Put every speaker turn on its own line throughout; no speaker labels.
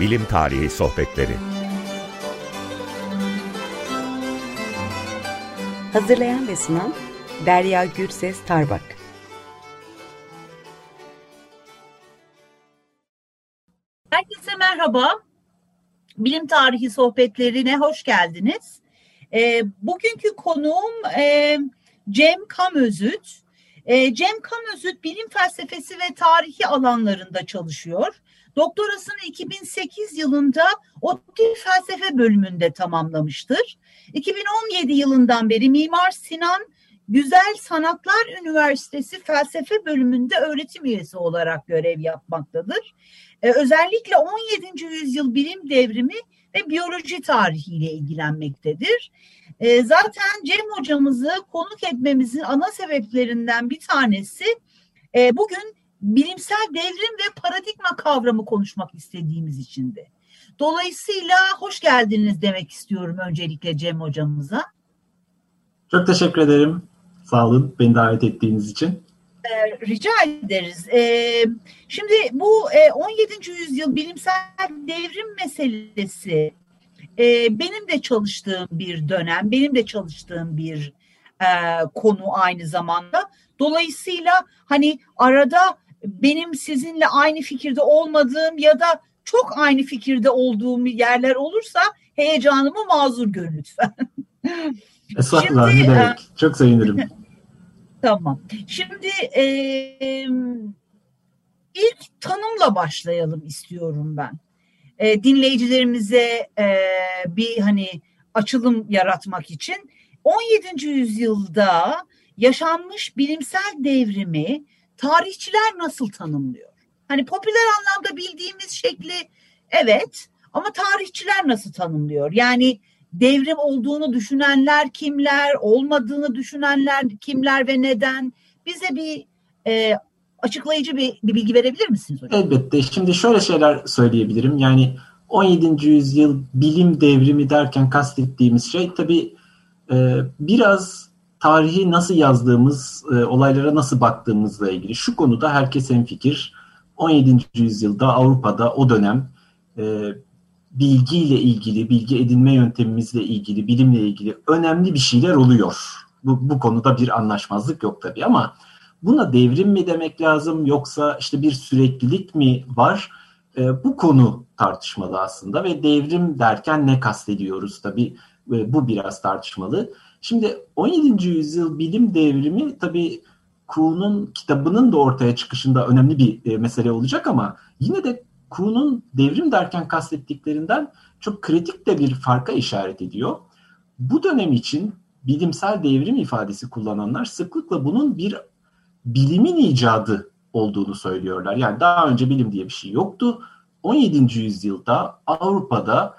Bilim Tarihi Sohbetleri
Hazırlayan ve sunan Derya Gürses Tarbak
Herkese merhaba. Bilim Tarihi Sohbetlerine hoş geldiniz. E, bugünkü konuğum e, Cem Kamözüt. E, Cem Kamözüt bilim felsefesi ve tarihi alanlarında çalışıyor. Doktorasını 2008 yılında ODTÜ felsefe bölümünde tamamlamıştır. 2017 yılından beri Mimar Sinan Güzel Sanatlar Üniversitesi felsefe bölümünde öğretim üyesi olarak görev yapmaktadır. Ee, özellikle 17. yüzyıl bilim devrimi ve biyoloji tarihiyle ilgilenmektedir. Ee, zaten Cem hocamızı konuk etmemizin ana sebeplerinden bir tanesi e, bugün bilimsel devrim ve paradigma kavramı konuşmak istediğimiz içindi. Dolayısıyla hoş geldiniz demek istiyorum öncelikle Cem hocamıza.
Çok teşekkür ederim. Sağ olun beni davet ettiğiniz için.
Ee, rica ederiz. Ee, şimdi bu e, 17. yüzyıl bilimsel devrim meselesi e, benim de çalıştığım bir dönem, benim de çalıştığım bir e, konu aynı zamanda. Dolayısıyla hani arada benim sizinle aynı fikirde olmadığım ya da çok aynı fikirde olduğum yerler olursa heyecanımı mazur görün lütfen.
Estağfurullah ne demek. Çok sevinirim.
tamam. Şimdi e, ilk tanımla başlayalım istiyorum ben. E, dinleyicilerimize e, bir hani açılım yaratmak için 17. yüzyılda yaşanmış bilimsel devrimi tarihçiler nasıl tanımlıyor? Hani popüler anlamda bildiğimiz şekli evet ama tarihçiler nasıl tanımlıyor? Yani devrim olduğunu düşünenler kimler, olmadığını düşünenler kimler ve neden? Bize bir e, açıklayıcı bir, bir bilgi verebilir misiniz hocam?
Elbette. Şimdi şöyle şeyler söyleyebilirim. Yani 17. yüzyıl bilim devrimi derken kastettiğimiz şey tabii e, biraz tarihi nasıl yazdığımız, e, olaylara nasıl baktığımızla ilgili. Şu konuda herkes fikir. 17. yüzyılda Avrupa'da o dönem e, bilgiyle ilgili, bilgi edinme yöntemimizle ilgili, bilimle ilgili önemli bir şeyler oluyor. Bu, bu konuda bir anlaşmazlık yok tabii ama buna devrim mi demek lazım yoksa işte bir süreklilik mi var? E, bu konu tartışmalı aslında ve devrim derken ne kastediyoruz tabii bu biraz tartışmalı. Şimdi 17. yüzyıl bilim devrimi tabii Kuhn'un kitabının da ortaya çıkışında önemli bir e, mesele olacak ama yine de Kuhn'un devrim derken kastettiklerinden çok kritik de bir farka işaret ediyor. Bu dönem için bilimsel devrim ifadesi kullananlar sıklıkla bunun bir bilimin icadı olduğunu söylüyorlar. Yani daha önce bilim diye bir şey yoktu. 17. yüzyılda Avrupa'da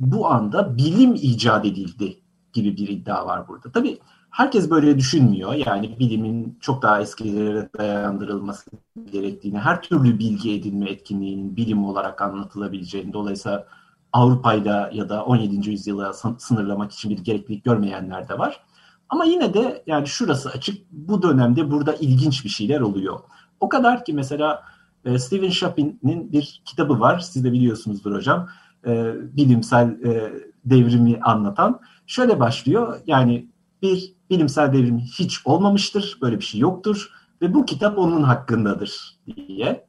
bu anda bilim icat edildi gibi bir iddia var burada. Tabii herkes böyle düşünmüyor. Yani bilimin çok daha eskilere dayandırılması gerektiğini, her türlü bilgi edinme etkinliğinin bilim olarak anlatılabileceğini, dolayısıyla Avrupa'yla ya da 17. yüzyıla sınırlamak için bir gereklilik görmeyenler de var. Ama yine de yani şurası açık, bu dönemde burada ilginç bir şeyler oluyor. O kadar ki mesela e, Stephen Chapin'in bir kitabı var, siz de biliyorsunuzdur hocam, e, bilimsel e, devrimi anlatan. Şöyle başlıyor, yani bir bilimsel devrim hiç olmamıştır, böyle bir şey yoktur ve bu kitap onun hakkındadır diye.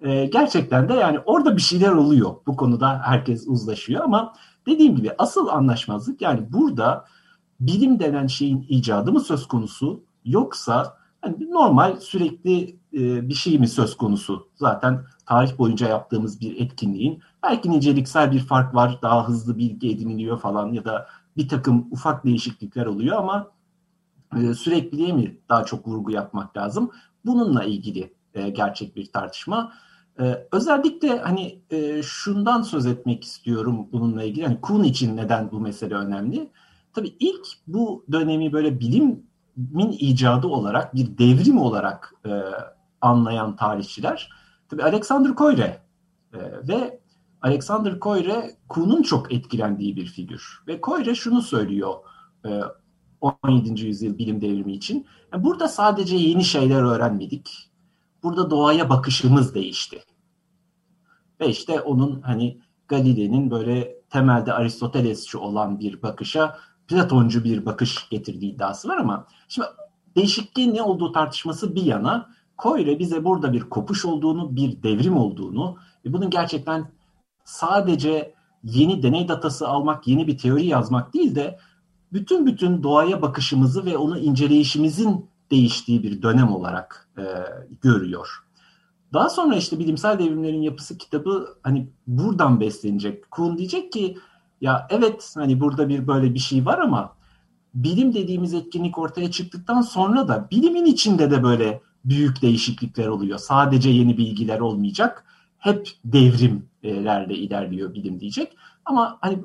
Ee, gerçekten de yani orada bir şeyler oluyor. Bu konuda herkes uzlaşıyor ama dediğim gibi asıl anlaşmazlık yani burada bilim denen şeyin icadı mı söz konusu yoksa hani normal sürekli e, bir şey mi söz konusu? Zaten tarih boyunca yaptığımız bir etkinliğin belki niceliksel bir fark var, daha hızlı bilgi ediniliyor falan ya da bir takım ufak değişiklikler oluyor ama e, sürekliliğe mi daha çok vurgu yapmak lazım? Bununla ilgili e, gerçek bir tartışma. E, özellikle hani e, şundan söz etmek istiyorum bununla ilgili. Hani Kuhn için neden bu mesele önemli? Tabii ilk bu dönemi böyle bilimin icadı olarak bir devrim olarak e, anlayan tarihçiler tabii Alexander Koyre e, ve Alexander Koyre Kuhn'un çok etkilendiği bir figür. Ve Koyre şunu söylüyor e, 17. yüzyıl bilim devrimi için. Burada sadece yeni şeyler öğrenmedik. Burada doğaya bakışımız değişti. Ve işte onun hani Galile'nin böyle temelde Aristotelesçi olan bir bakışa Platoncu bir bakış getirdiği iddiası var ama şimdi değişikliğin ne olduğu tartışması bir yana Koyre bize burada bir kopuş olduğunu, bir devrim olduğunu ve bunun gerçekten sadece yeni deney datası almak, yeni bir teori yazmak değil de bütün bütün doğaya bakışımızı ve onu inceleyişimizin değiştiği bir dönem olarak e, görüyor. Daha sonra işte bilimsel devrimlerin yapısı kitabı hani buradan beslenecek. Kuhn diyecek ki ya evet hani burada bir böyle bir şey var ama bilim dediğimiz etkinlik ortaya çıktıktan sonra da bilimin içinde de böyle büyük değişiklikler oluyor. Sadece yeni bilgiler olmayacak. Hep devrimlerle ilerliyor bilim diyecek. Ama hani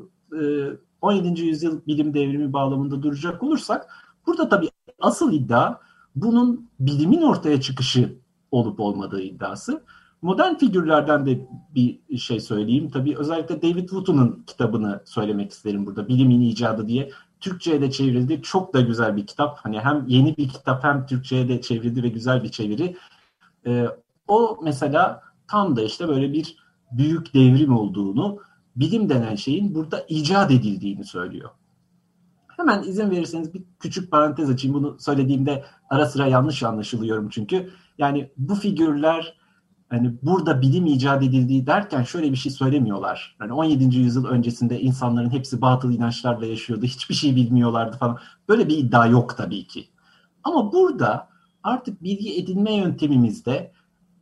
17. yüzyıl bilim devrimi bağlamında duracak olursak burada tabii asıl iddia bunun bilimin ortaya çıkışı olup olmadığı iddiası. Modern figürlerden de bir şey söyleyeyim. Tabii özellikle David Woot'un kitabını söylemek isterim burada. Bilimin icadı diye. Türkçe'ye de çevrildi. Çok da güzel bir kitap. Hani hem yeni bir kitap hem Türkçe'ye de çevrildi ve güzel bir çeviri. Ee, o mesela tam da işte böyle bir büyük devrim olduğunu, bilim denen şeyin burada icat edildiğini söylüyor. Hemen izin verirseniz bir küçük parantez açayım. Bunu söylediğimde ara sıra yanlış anlaşılıyorum çünkü. Yani bu figürler hani burada bilim icat edildiği derken şöyle bir şey söylemiyorlar. Yani 17. yüzyıl öncesinde insanların hepsi batıl inançlarla yaşıyordu. Hiçbir şey bilmiyorlardı falan. Böyle bir iddia yok tabii ki. Ama burada artık bilgi edinme yöntemimizde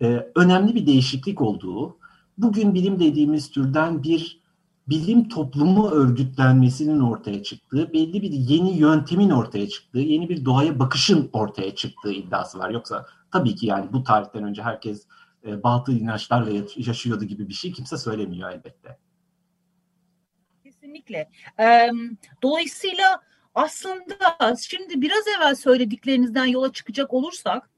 e, önemli bir değişiklik olduğu, bugün bilim dediğimiz türden bir bilim toplumu örgütlenmesinin ortaya çıktığı, belli bir yeni yöntemin ortaya çıktığı, yeni bir doğaya bakışın ortaya çıktığı iddiası var. Yoksa tabii ki yani bu tarihten önce herkes e, batıl inançlarla yaşıyordu gibi bir şey kimse söylemiyor elbette.
Kesinlikle. Dolayısıyla aslında şimdi biraz evvel söylediklerinizden yola çıkacak olursak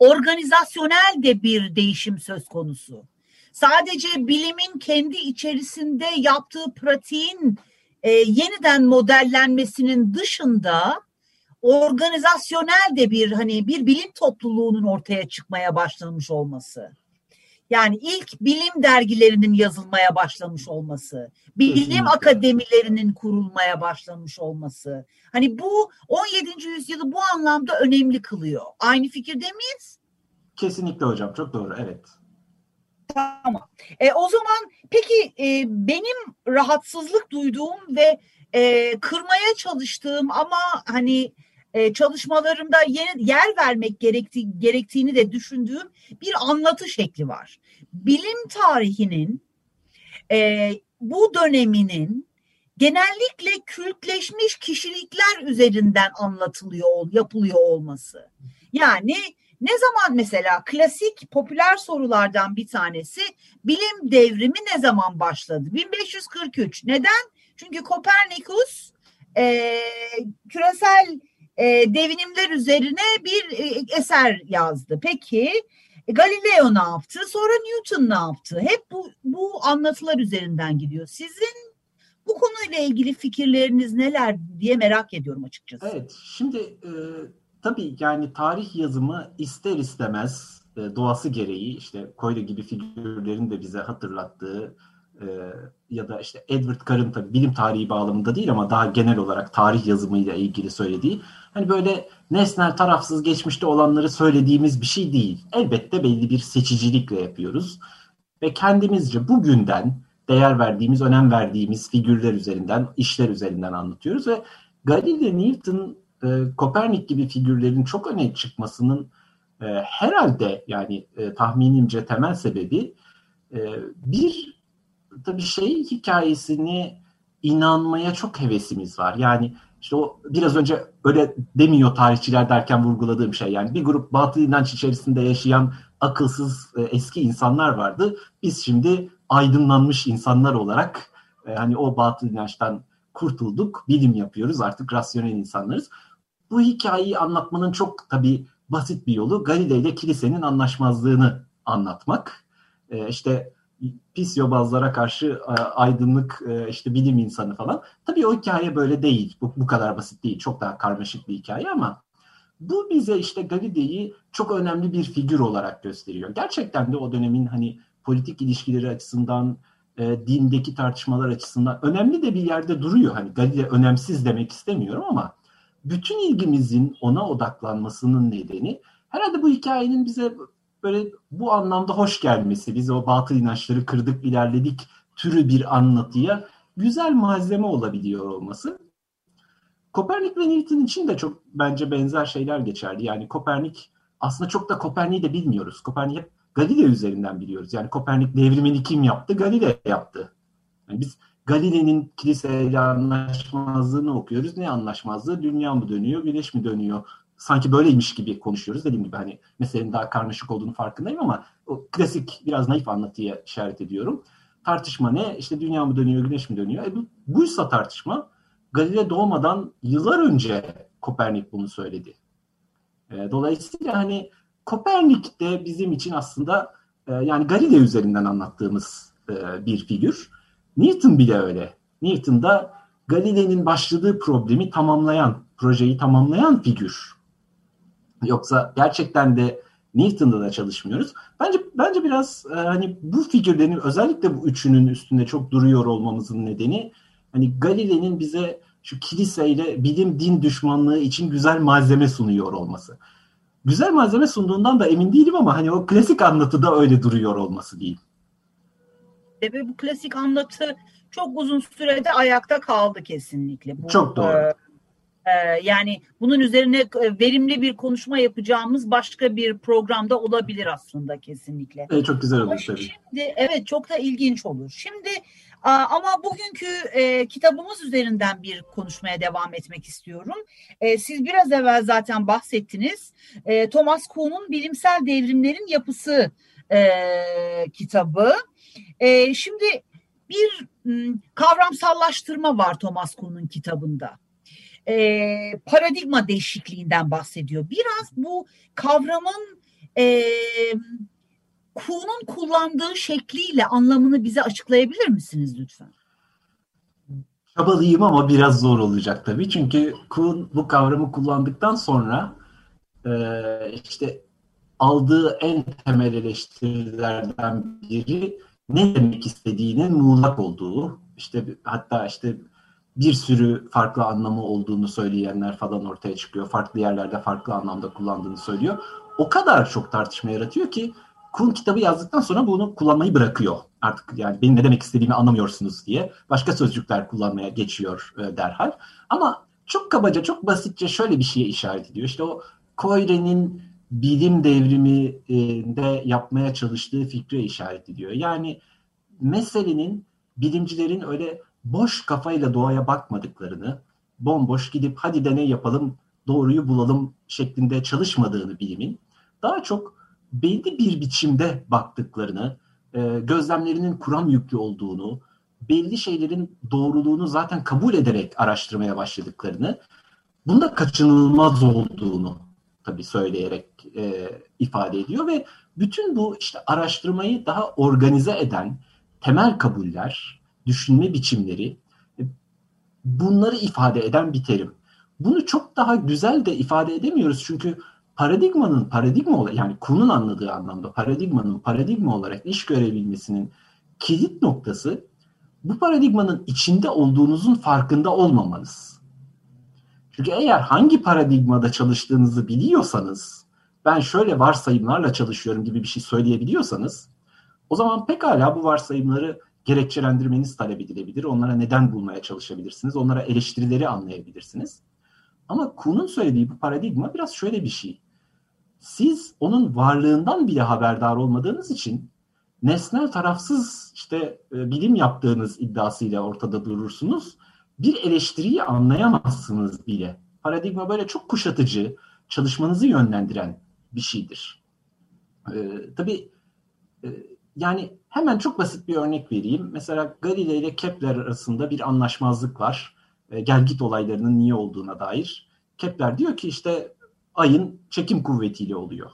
organizasyonel de bir değişim söz konusu. Sadece bilimin kendi içerisinde yaptığı pratiğin e, yeniden modellenmesinin dışında organizasyonel de bir hani bir bilim topluluğunun ortaya çıkmaya başlamış olması. Yani ilk bilim dergilerinin yazılmaya başlamış olması, bilim akademilerinin kurulmaya başlamış olması. Hani bu 17. yüzyılı bu anlamda önemli kılıyor. Aynı fikirde miyiz?
Kesinlikle hocam, çok doğru, evet.
Tamam. E, o zaman peki e, benim rahatsızlık duyduğum ve e, kırmaya çalıştığım ama hani e, çalışmalarımda yer, yer vermek gerekti, gerektiğini de düşündüğüm bir anlatı şekli var. Bilim tarihinin e, bu döneminin genellikle kültleşmiş kişilikler üzerinden anlatılıyor, yapılıyor olması. Yani ne zaman mesela klasik popüler sorulardan bir tanesi bilim devrimi ne zaman başladı? 1543. Neden? Çünkü Kopernikus e, küresel e, devinimler üzerine bir e, eser yazdı. Peki Galileo ne yaptı? Sonra Newton ne yaptı? Hep bu, bu anlatılar üzerinden gidiyor. Sizin bu konuyla ilgili fikirleriniz neler diye merak ediyorum açıkçası.
Evet, şimdi e, tabii yani tarih yazımı ister istemez e, doğası gereği işte Koyle gibi figürlerin de bize hatırlattığı e, ya da işte Edward Carr'ın tabii bilim tarihi bağlamında değil ama daha genel olarak tarih yazımıyla ilgili söylediği hani böyle nesnel tarafsız geçmişte olanları söylediğimiz bir şey değil. Elbette belli bir seçicilikle yapıyoruz ve kendimizce bugünden değer verdiğimiz, önem verdiğimiz figürler üzerinden, işler üzerinden anlatıyoruz ve Galileo Newton e, Kopernik gibi figürlerin çok öne çıkmasının e, herhalde yani e, tahminimce temel sebebi e, bir tabii şey hikayesini inanmaya çok hevesimiz var. Yani işte o biraz önce öyle demiyor tarihçiler derken vurguladığım şey. Yani bir grup batıl inanç içerisinde yaşayan akılsız e, eski insanlar vardı. Biz şimdi aydınlanmış insanlar olarak e, hani o batıl inançtan kurtulduk, bilim yapıyoruz, artık rasyonel insanlarız. Bu hikayeyi anlatmanın çok tabii basit bir yolu Galileo ile kilisenin anlaşmazlığını anlatmak. Ee, işte pis yobazlara karşı e, aydınlık e, işte bilim insanı falan. Tabii o hikaye böyle değil. Bu, bu kadar basit değil. Çok daha karmaşık bir hikaye ama bu bize işte Galileo'yu çok önemli bir figür olarak gösteriyor. Gerçekten de o dönemin hani politik ilişkileri açısından e, dindeki tartışmalar açısından önemli de bir yerde duruyor. Hani Galile önemsiz demek istemiyorum ama bütün ilgimizin ona odaklanmasının nedeni herhalde bu hikayenin bize böyle bu anlamda hoş gelmesi. Biz o batıl inançları kırdık, ilerledik türü bir anlatıya güzel malzeme olabiliyor olması. Kopernik ve Newton için de çok bence benzer şeyler geçerli. Yani Kopernik aslında çok da Kopernik'i de bilmiyoruz. Kopernik hep Galile üzerinden biliyoruz. Yani Kopernik devrimini kim yaptı? Galile yaptı. Yani biz Galile'nin kiliseyle anlaşmazlığını okuyoruz. Ne anlaşmazlığı? Dünya mı dönüyor, güneş mi dönüyor? Sanki böyleymiş gibi konuşuyoruz. Dediğim gibi hani meselenin daha karmaşık olduğunu farkındayım ama o klasik biraz naif anlatıya işaret ediyorum. Tartışma ne? İşte dünya mı dönüyor, güneş mi dönüyor? E bu, buysa tartışma Galile doğmadan yıllar önce Kopernik bunu söyledi. E, dolayısıyla hani Kopernik de bizim için aslında e, yani Galile üzerinden anlattığımız e, bir figür. Newton bile öyle. Newton da Galile'nin başladığı problemi tamamlayan, projeyi tamamlayan figür. Yoksa gerçekten de Newton'da da çalışmıyoruz. Bence bence biraz e, hani bu figürlerin özellikle bu üçünün üstünde çok duruyor olmamızın nedeni hani Galile'nin bize şu kiliseyle bilim din düşmanlığı için güzel malzeme sunuyor olması. Güzel malzeme sunduğundan da emin değilim ama hani o klasik anlatıda öyle duruyor olması diyeyim.
Ve bu klasik anlatı çok uzun sürede ayakta kaldı kesinlikle. Bu,
çok doğru. E,
e, yani bunun üzerine e, verimli bir konuşma yapacağımız başka bir programda olabilir aslında kesinlikle.
Evet, çok güzel olur tabii.
Şimdi, evet çok da ilginç olur. Şimdi ama bugünkü e, kitabımız üzerinden bir konuşmaya devam etmek istiyorum. E, siz biraz evvel zaten bahsettiniz. E, Thomas Kuhn'un Bilimsel Devrimlerin Yapısı e, kitabı. E, şimdi bir m, kavramsallaştırma var Thomas Kuhn'un kitabında. E, paradigma değişikliğinden bahsediyor. Biraz bu kavramın e, Kuhn'un kullandığı şekliyle anlamını bize açıklayabilir misiniz lütfen?
Çabalıyım ama biraz zor olacak tabii. Çünkü Kuhn bu kavramı kullandıktan sonra e, işte aldığı en temel eleştirilerden biri ne demek istediğinin muğlak olduğu, işte hatta işte bir sürü farklı anlamı olduğunu söyleyenler falan ortaya çıkıyor. Farklı yerlerde farklı anlamda kullandığını söylüyor. O kadar çok tartışma yaratıyor ki Kuhn kitabı yazdıktan sonra bunu kullanmayı bırakıyor. Artık yani benim ne demek istediğimi anlamıyorsunuz diye başka sözcükler kullanmaya geçiyor e, derhal. Ama çok kabaca, çok basitçe şöyle bir şeye işaret ediyor. İşte o Koyre'nin bilim devriminde yapmaya çalıştığı fikre işaret ediyor. Yani meselenin bilimcilerin öyle boş kafayla doğaya bakmadıklarını, bomboş gidip hadi deney yapalım, doğruyu bulalım şeklinde çalışmadığını bilimin daha çok belli bir biçimde baktıklarını, e, gözlemlerinin kuram yüklü olduğunu, belli şeylerin doğruluğunu zaten kabul ederek araştırmaya başladıklarını, bunda kaçınılmaz olduğunu tabii söyleyerek e, ifade ediyor ve bütün bu işte araştırmayı daha organize eden temel kabuller, düşünme biçimleri e, bunları ifade eden bir terim. Bunu çok daha güzel de ifade edemiyoruz çünkü paradigmanın paradigma olarak yani Kuhn'un anladığı anlamda paradigmanın paradigma olarak iş görebilmesinin kilit noktası bu paradigmanın içinde olduğunuzun farkında olmamanız. Çünkü eğer hangi paradigmada çalıştığınızı biliyorsanız, ben şöyle varsayımlarla çalışıyorum gibi bir şey söyleyebiliyorsanız, o zaman pekala bu varsayımları gerekçelendirmeniz talep edilebilir. Onlara neden bulmaya çalışabilirsiniz. Onlara eleştirileri anlayabilirsiniz. Ama Kuhn'un söylediği bu paradigma biraz şöyle bir şey siz onun varlığından bile haberdar olmadığınız için nesnel tarafsız işte e, bilim yaptığınız iddiasıyla ortada durursunuz. Bir eleştiriyi anlayamazsınız bile. Paradigma böyle çok kuşatıcı, çalışmanızı yönlendiren bir şeydir. Ee, tabii e, yani hemen çok basit bir örnek vereyim. Mesela Galilei ile Kepler arasında bir anlaşmazlık var. E, gel git olaylarının niye olduğuna dair. Kepler diyor ki işte ayın çekim kuvvetiyle oluyor.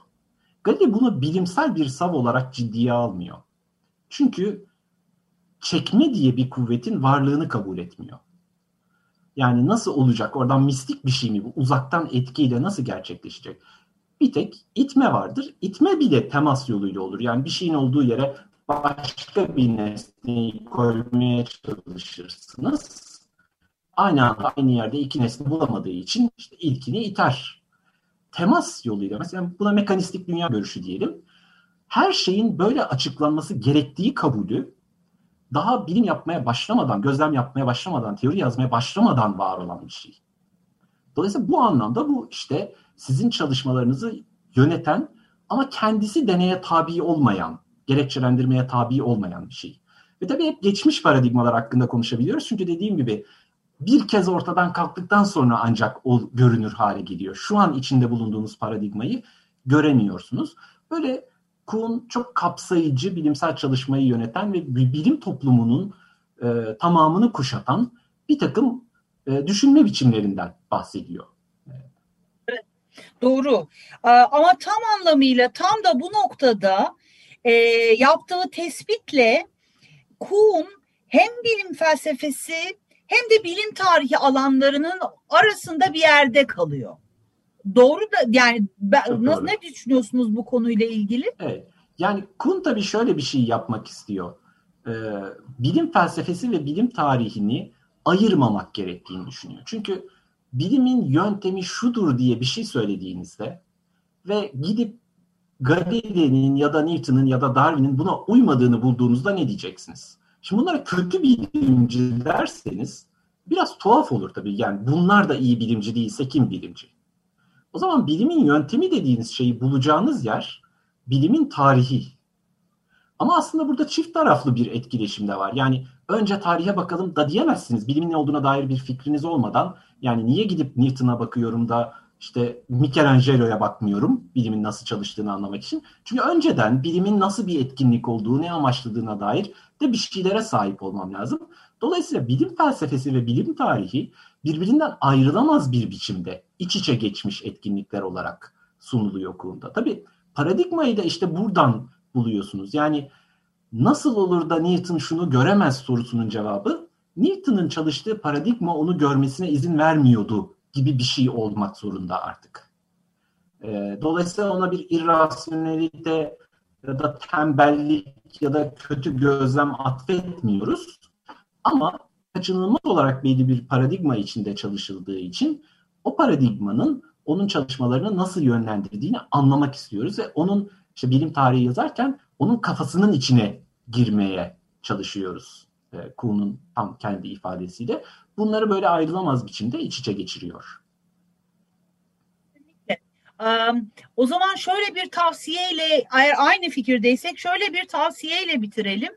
Galilei bunu bilimsel bir sav olarak ciddiye almıyor. Çünkü çekme diye bir kuvvetin varlığını kabul etmiyor. Yani nasıl olacak? Oradan mistik bir şey mi bu? Uzaktan etkiyle nasıl gerçekleşecek? Bir tek itme vardır. İtme bile temas yoluyla olur. Yani bir şeyin olduğu yere başka bir nesneyi koymaya çalışırsınız. Aynı anda aynı yerde iki nesne bulamadığı için işte ilkini iter. Temas yoluyla mesela buna mekanistik dünya görüşü diyelim. Her şeyin böyle açıklanması gerektiği kabulü daha bilim yapmaya başlamadan, gözlem yapmaya başlamadan, teori yazmaya başlamadan var olan bir şey. Dolayısıyla bu anlamda bu işte sizin çalışmalarınızı yöneten ama kendisi deneye tabi olmayan, gerekçelendirmeye tabi olmayan bir şey. Ve tabii hep geçmiş paradigmalar hakkında konuşabiliyoruz. Çünkü dediğim gibi bir kez ortadan kalktıktan sonra ancak o görünür hale geliyor. Şu an içinde bulunduğunuz paradigmayı göremiyorsunuz. Böyle Kuhn çok kapsayıcı bilimsel çalışmayı yöneten ve bilim toplumunun e, tamamını kuşatan bir takım e, düşünme biçimlerinden bahsediyor.
Doğru. Ee, ama tam anlamıyla tam da bu noktada e, yaptığı tespitle Kuhn hem bilim felsefesi hem de bilim tarihi alanlarının arasında bir yerde kalıyor. Doğru da yani ben, nasıl, ne düşünüyorsunuz bu konuyla ilgili?
Evet. Yani Kuhn tabii şöyle bir şey yapmak istiyor. Ee, bilim felsefesi ve bilim tarihini ayırmamak gerektiğini düşünüyor. Çünkü bilimin yöntemi şudur diye bir şey söylediğinizde ve gidip Galileo'nun ya da Newton'un ya da Darwin'in buna uymadığını bulduğunuzda ne diyeceksiniz? Şimdi bunlara kötü bilimci derseniz biraz tuhaf olur tabii. Yani bunlar da iyi bilimci değilse kim bilimci? O zaman bilimin yöntemi dediğiniz şeyi bulacağınız yer bilimin tarihi. Ama aslında burada çift taraflı bir etkileşim de var. Yani önce tarihe bakalım da diyemezsiniz. Bilimin ne olduğuna dair bir fikriniz olmadan yani niye gidip Newton'a bakıyorum da işte Michelangelo'ya bakmıyorum bilimin nasıl çalıştığını anlamak için. Çünkü önceden bilimin nasıl bir etkinlik olduğu, ne amaçladığına dair de bir şeylere sahip olmam lazım. Dolayısıyla bilim felsefesi ve bilim tarihi birbirinden ayrılamaz bir biçimde iç içe geçmiş etkinlikler olarak sunuluyor Kuhn'da. Tabii paradigmayı da işte buradan buluyorsunuz. Yani nasıl olur da Newton şunu göremez sorusunun cevabı Newton'un çalıştığı paradigma onu görmesine izin vermiyordu gibi bir şey olmak zorunda artık. E, dolayısıyla ona bir irrasyonelite ya da tembellik ya da kötü gözlem atfetmiyoruz. Ama kaçınılmaz olarak belli bir paradigma içinde çalışıldığı için o paradigmanın onun çalışmalarını nasıl yönlendirdiğini anlamak istiyoruz ve onun işte bilim tarihi yazarken onun kafasının içine girmeye çalışıyoruz. E, Kuhn'un tam kendi ifadesiyle. Bunları böyle ayrılamaz biçimde iç içe geçiriyor.
O zaman şöyle bir tavsiyeyle eğer aynı fikirdeysek şöyle bir tavsiyeyle bitirelim.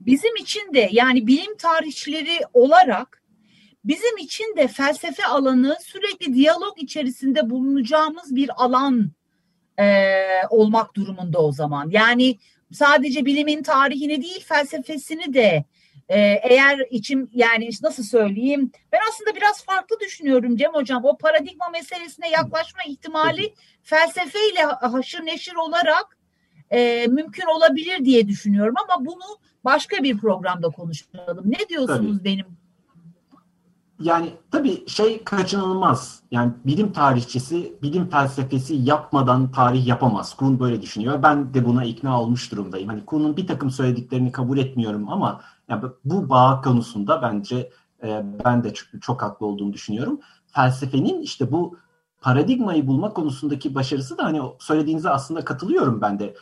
Bizim için de yani bilim tarihçileri olarak bizim için de felsefe alanı sürekli diyalog içerisinde bulunacağımız bir alan e, olmak durumunda o zaman. Yani sadece bilimin tarihini değil felsefesini de e, eğer içim yani nasıl söyleyeyim ben aslında biraz farklı düşünüyorum Cem Hocam o paradigma meselesine yaklaşma ihtimali felsefeyle haşır neşir olarak e, mümkün olabilir diye düşünüyorum ama bunu başka bir programda konuşalım. Ne diyorsunuz Tabii. benim
yani tabii şey kaçınılmaz. Yani bilim tarihçisi bilim felsefesi yapmadan tarih yapamaz. Kuhn böyle düşünüyor. Ben de buna ikna olmuş durumdayım. Hani Kuhn'un bir takım söylediklerini kabul etmiyorum ama yani bu bağ konusunda bence e, ben de çok, çok haklı olduğunu düşünüyorum. Felsefenin işte bu paradigmayı bulma konusundaki başarısı da hani söylediğinize aslında katılıyorum ben de.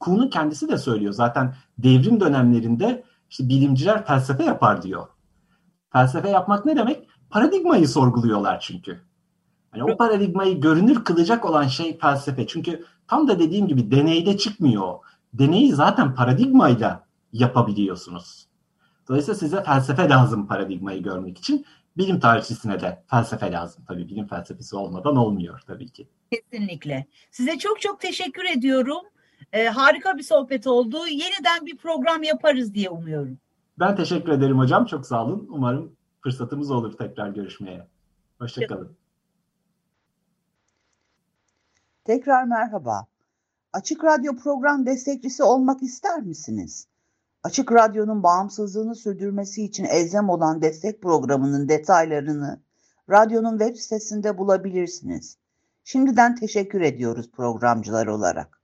Kuhn'un kendisi de söylüyor. Zaten devrim dönemlerinde işte bilimciler felsefe yapar diyor. Felsefe yapmak ne demek? Paradigmayı sorguluyorlar çünkü. Yani o paradigmayı görünür kılacak olan şey felsefe. Çünkü tam da dediğim gibi deneyde çıkmıyor. Deneyi zaten paradigmayla yapabiliyorsunuz. Dolayısıyla size felsefe lazım paradigmayı görmek için. Bilim tarihçisine de felsefe lazım. Tabii bilim felsefesi olmadan olmuyor tabii ki.
Kesinlikle. Size çok çok teşekkür ediyorum. Ee, harika bir sohbet oldu. Yeniden bir program yaparız diye umuyorum.
Ben teşekkür ederim hocam. Çok sağ olun. Umarım fırsatımız olur tekrar görüşmeye. Hoşçakalın.
Tekrar merhaba. Açık Radyo program destekçisi olmak ister misiniz? Açık Radyo'nun bağımsızlığını sürdürmesi için elzem olan destek programının detaylarını radyonun web sitesinde bulabilirsiniz. Şimdiden teşekkür ediyoruz programcılar olarak.